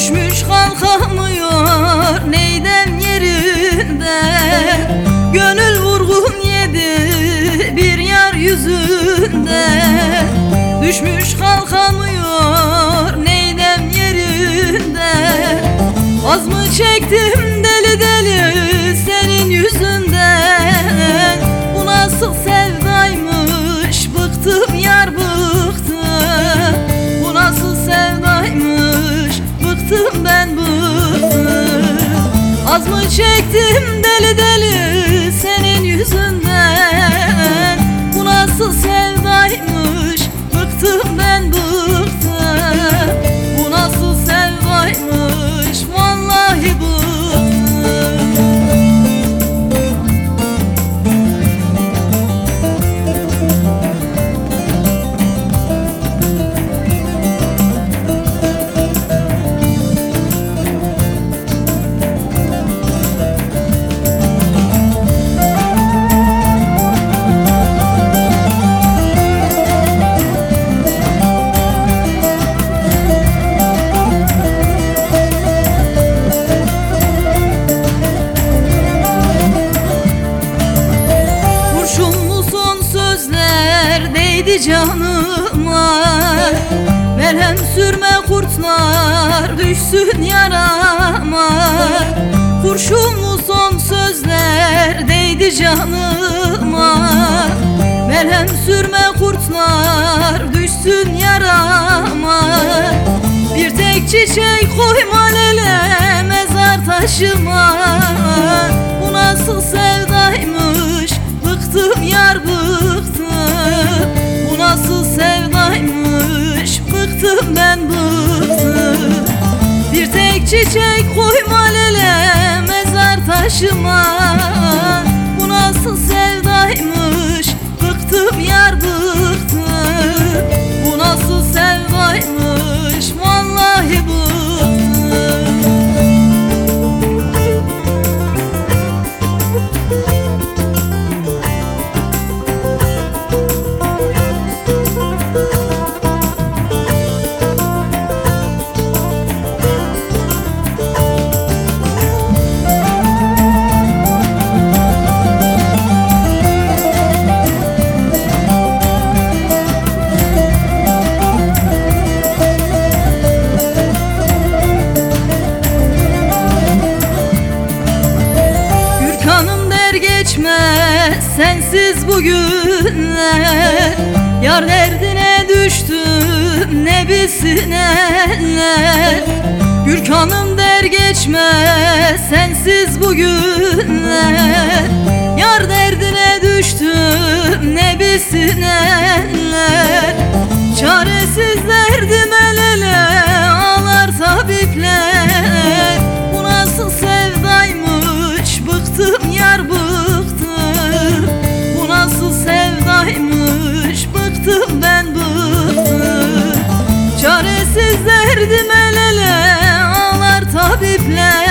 Düşmüş kalkamıyor neyden yerinde? Gönül vurgun yedi bir yar yüzünde. Düşmüş kalkamıyor Az mı çektim deli deli senin yüzünden? Bu nasıl sevdaymış canıma. Merhem sürme kurtlar düşsün yarama. Kurşunlu son sözler değdi canıma. Merhem sürme kurtlar düşsün yarama. Bir tek çiçek koyma lele mezar taşıma. Bu nasıl sevdaymış bıktım ben bıktım. Bir tek çiçek koyma lele mezar taşıma. Bu nasıl sevdaymış sensiz bugünler Yar derdine düştüm ne bilsin eller Gürkan'ım der geçmez sensiz bugünler. Yar derdine düştüm ne bilsin Verdim el ele ağlar tabipler.